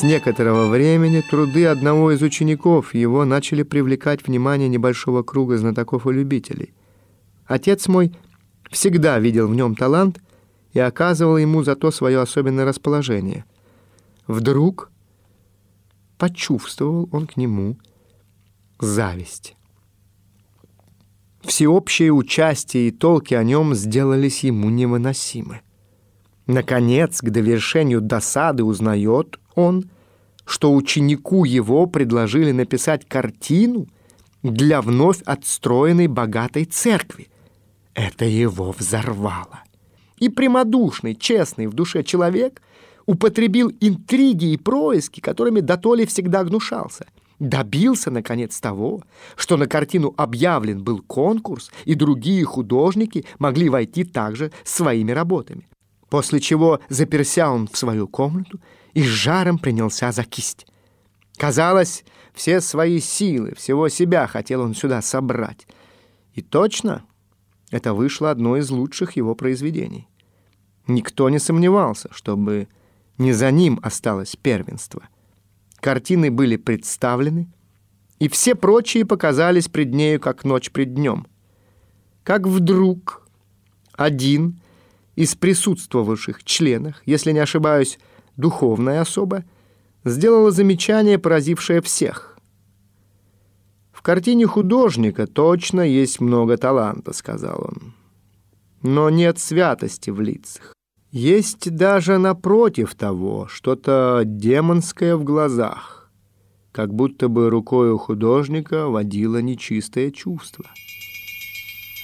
С некоторого времени труды одного из учеников его начали привлекать внимание небольшого круга знатоков и любителей. Отец мой всегда видел в нем талант и оказывал ему за то свое особенное расположение. Вдруг почувствовал он к нему зависть. Всеобщее участие и толки о нем сделались ему невыносимы. Наконец, к довершению досады узнает он, что ученику его предложили написать картину для вновь отстроенной богатой церкви. Это его взорвало. И прямодушный, честный в душе человек употребил интриги и происки, которыми дотоле всегда гнушался. Добился, наконец, того, что на картину объявлен был конкурс, и другие художники могли войти также своими работами после чего заперся он в свою комнату и с жаром принялся за кисть. Казалось, все свои силы, всего себя хотел он сюда собрать. И точно, это вышло одно из лучших его произведений. Никто не сомневался, чтобы не за ним осталось первенство. Картины были представлены, и все прочие показались пред нею, как ночь пред днем. Как вдруг один из присутствовавших членах, если не ошибаюсь, духовная особа, сделала замечание, поразившее всех. «В картине художника точно есть много таланта», — сказал он. «Но нет святости в лицах. Есть даже напротив того что-то демонское в глазах, как будто бы рукой у художника водило нечистое чувство».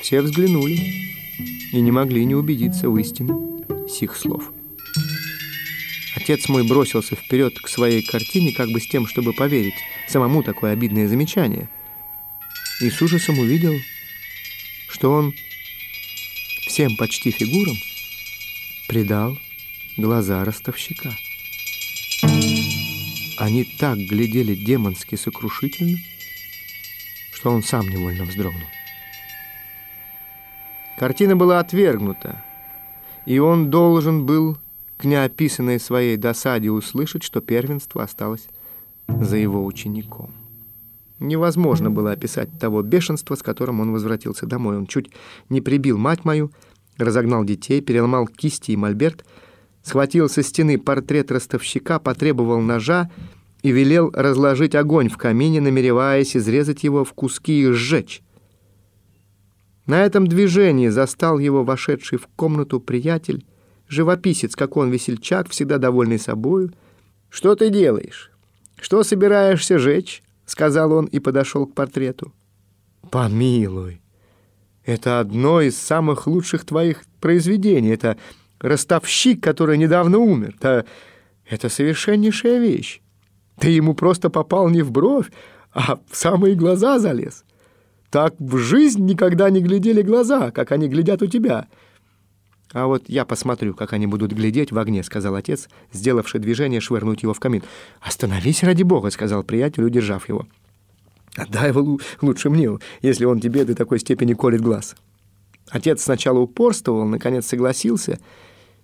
Все взглянули и не могли не убедиться в истине сих слов. Отец мой бросился вперед к своей картине, как бы с тем, чтобы поверить самому такое обидное замечание, и с ужасом увидел, что он всем почти фигурам придал глаза ростовщика. Они так глядели демонски сокрушительно, что он сам невольно вздрогнул. Картина была отвергнута, и он должен был к неописанной своей досаде услышать, что первенство осталось за его учеником. Невозможно было описать того бешенства, с которым он возвратился домой. Он чуть не прибил мать мою, разогнал детей, переломал кисти и мольберт, схватил со стены портрет ростовщика, потребовал ножа и велел разложить огонь в камине, намереваясь изрезать его в куски и сжечь. На этом движении застал его вошедший в комнату приятель, живописец, как он, весельчак, всегда довольный собою. «Что ты делаешь? Что собираешься жечь?» — сказал он и подошел к портрету. «Помилуй, это одно из самых лучших твоих произведений. Это ростовщик, который недавно умер. Это, это совершеннейшая вещь. Ты ему просто попал не в бровь, а в самые глаза залез». Так в жизнь никогда не глядели глаза, как они глядят у тебя. А вот я посмотрю, как они будут глядеть в огне, сказал отец, сделавший движение швырнуть его в камин. Остановись ради бога, сказал приятель, удержав его. Отдай его лучше мне, если он тебе до такой степени колет глаз. Отец сначала упорствовал, наконец согласился,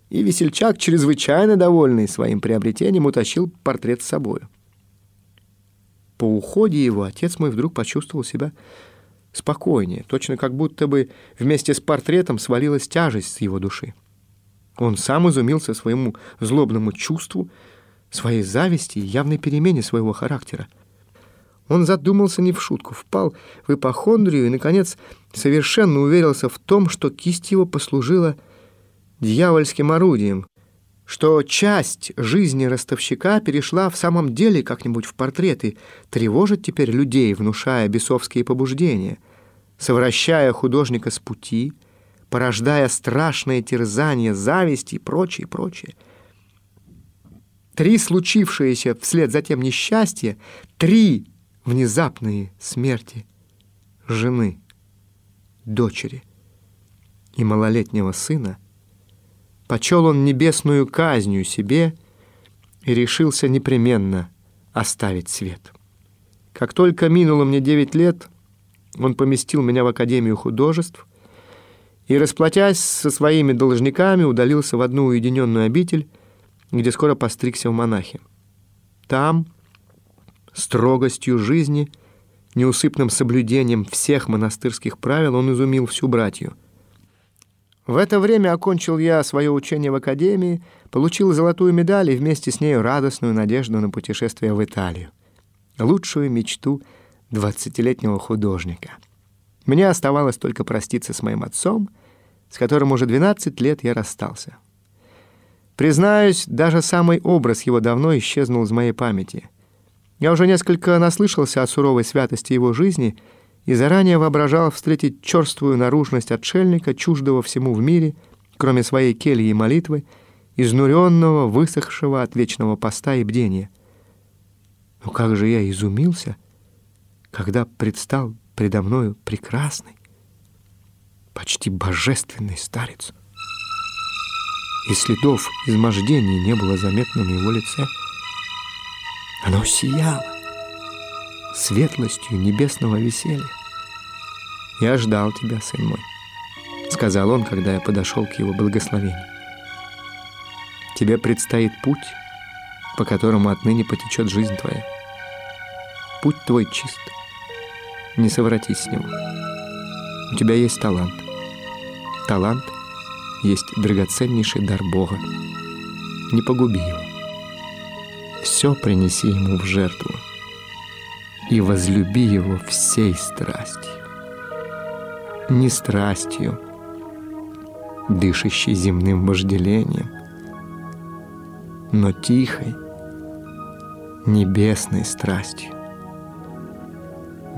и весельчак, чрезвычайно довольный своим приобретением, утащил портрет с собою. По уходе его отец мой вдруг почувствовал себя спокойнее, точно как будто бы вместе с портретом свалилась тяжесть с его души. Он сам изумился своему злобному чувству, своей зависти и явной перемене своего характера. Он задумался не в шутку, впал в ипохондрию и, наконец, совершенно уверился в том, что кисть его послужила дьявольским орудием, что часть жизни ростовщика перешла в самом деле как-нибудь в портрет и тревожит теперь людей, внушая бесовские побуждения, совращая художника с пути, порождая страшное терзание, зависть и прочее, прочее. Три случившиеся вслед за тем несчастья, три внезапные смерти жены, дочери и малолетнего сына почел он небесную казнью себе и решился непременно оставить свет. Как только минуло мне девять лет, он поместил меня в Академию художеств и, расплатясь со своими должниками, удалился в одну уединенную обитель, где скоро постригся в монахи. там, строгостью жизни, неусыпным соблюдением всех монастырских правил он изумил всю братью. В это время окончил я свое учение в академии, получил золотую медаль и вместе с нею радостную надежду на путешествие в Италию. Лучшую мечту двадцатилетнего художника. Мне оставалось только проститься с моим отцом, с которым уже 12 лет я расстался. Признаюсь, даже самый образ его давно исчезнул из моей памяти. Я уже несколько наслышался о суровой святости его жизни и заранее воображал встретить черствую наружность отшельника, чуждого всему в мире, кроме своей кельи и молитвы, изнуренного, высохшего от вечного поста и бдения. Но как же я изумился, когда предстал предо мною прекрасный, почти божественный старец — и следов измождений не было заметно на его лице. Оно сияло светлостью небесного веселья. «Я ждал тебя, сын мой», — сказал он, когда я подошел к его благословению. «Тебе предстоит путь, по которому отныне потечет жизнь твоя. Путь твой чист, не совратись с него. У тебя есть талант. Талант — есть драгоценнейший дар Бога. Не погуби его. Все принеси ему в жертву и возлюби его всей страстью. Не страстью, дышащей земным вожделением, но тихой, небесной страстью.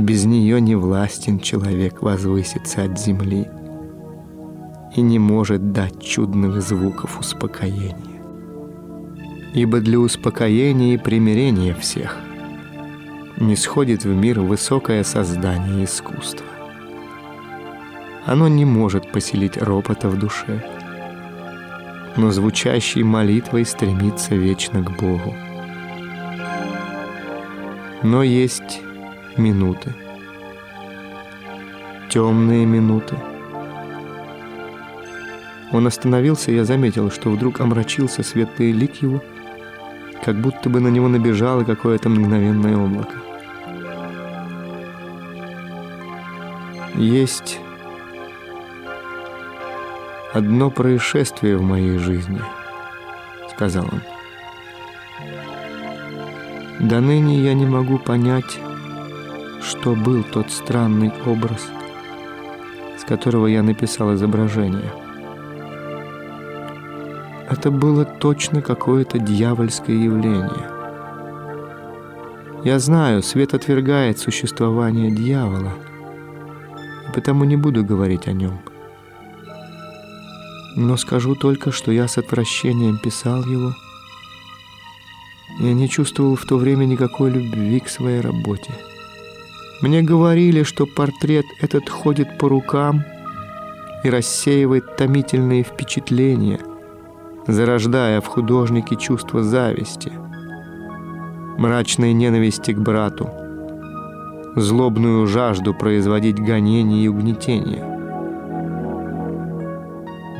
Без нее не властен человек возвыситься от земли — и не может дать чудных звуков успокоения. Ибо для успокоения и примирения всех не сходит в мир высокое создание искусства. Оно не может поселить ропота в душе, но звучащей молитвой стремится вечно к Богу. Но есть минуты, темные минуты — он остановился, и я заметил, что вдруг омрачился светлый лик его, как будто бы на него набежало какое-то мгновенное облако. Есть одно происшествие в моей жизни, сказал он. До ныне я не могу понять, что был тот странный образ, с которого я написал изображение — это было точно какое-то дьявольское явление. Я знаю, свет отвергает существование дьявола, и потому не буду говорить о нем. Но скажу только, что я с отвращением писал его. Я не чувствовал в то время никакой любви к своей работе. Мне говорили, что портрет этот ходит по рукам и рассеивает томительные впечатления — зарождая в художнике чувство зависти, мрачной ненависти к брату, злобную жажду производить гонения и угнетения.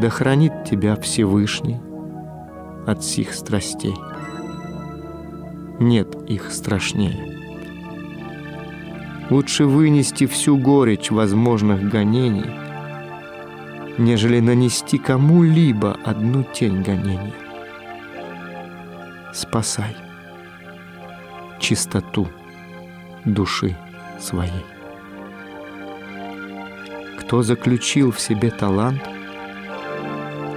Да хранит тебя Всевышний от сих страстей. Нет их страшнее. Лучше вынести всю горечь возможных гонений — нежели нанести кому-либо одну тень гонения. Спасай чистоту души своей. Кто заключил в себе талант,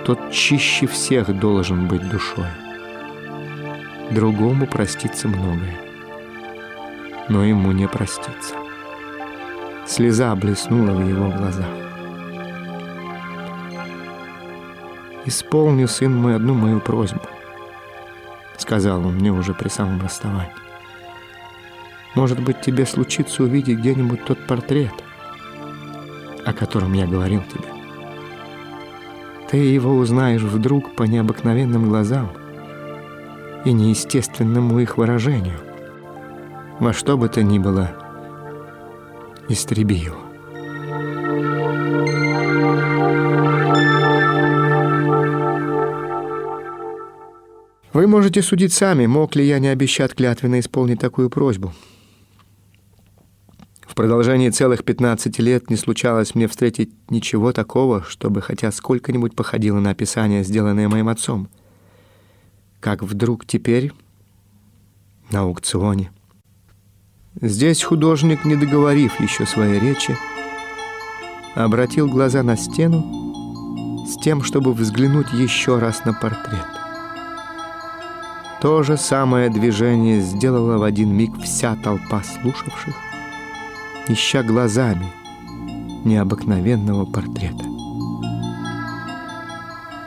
тот чище всех должен быть душой. Другому простится многое, но ему не простится. Слеза блеснула в его глазах. «Исполни, сын мой, одну мою просьбу», — сказал он мне уже при самом расставании. «Может быть, тебе случится увидеть где-нибудь тот портрет, о котором я говорил тебе. Ты его узнаешь вдруг по необыкновенным глазам и неестественному их выражению. Во что бы то ни было, истреби его. Вы можете судить сами, мог ли я не обещать клятвенно исполнить такую просьбу. В продолжении целых 15 лет не случалось мне встретить ничего такого, чтобы хотя сколько-нибудь походило на описание, сделанное моим отцом. Как вдруг теперь на аукционе. Здесь художник, не договорив еще своей речи, обратил глаза на стену с тем, чтобы взглянуть еще раз на портрет. То же самое движение сделала в один миг вся толпа слушавших, ища глазами необыкновенного портрета.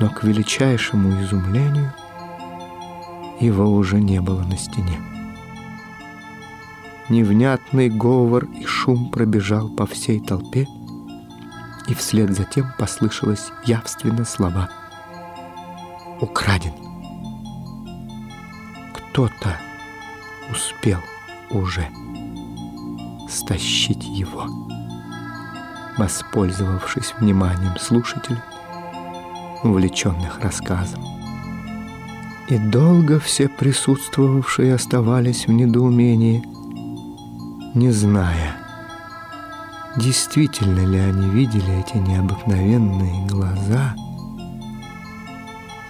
Но к величайшему изумлению его уже не было на стене. Невнятный говор и шум пробежал по всей толпе, и вслед за тем послышалось явственно слова «Украден». Кто-то успел уже стащить его, воспользовавшись вниманием слушателей, увлеченных рассказом. И долго все присутствовавшие оставались в недоумении, не зная, действительно ли они видели эти необыкновенные глаза,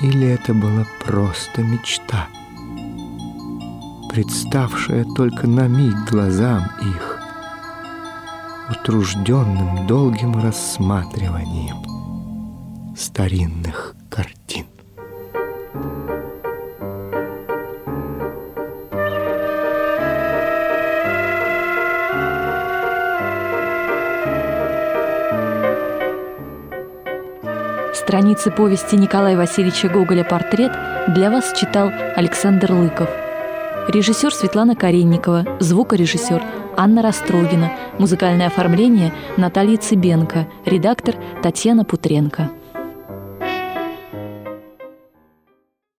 или это была просто мечта, представшая только на миг глазам их, утружденным долгим рассматриванием старинных картин. Страницы повести Николая Васильевича Гоголя «Портрет» для вас читал Александр Лыков. Режиссер Светлана Каренникова, звукорежиссер Анна Растрогина, музыкальное оформление Наталья Цыбенко, редактор Татьяна Путренко.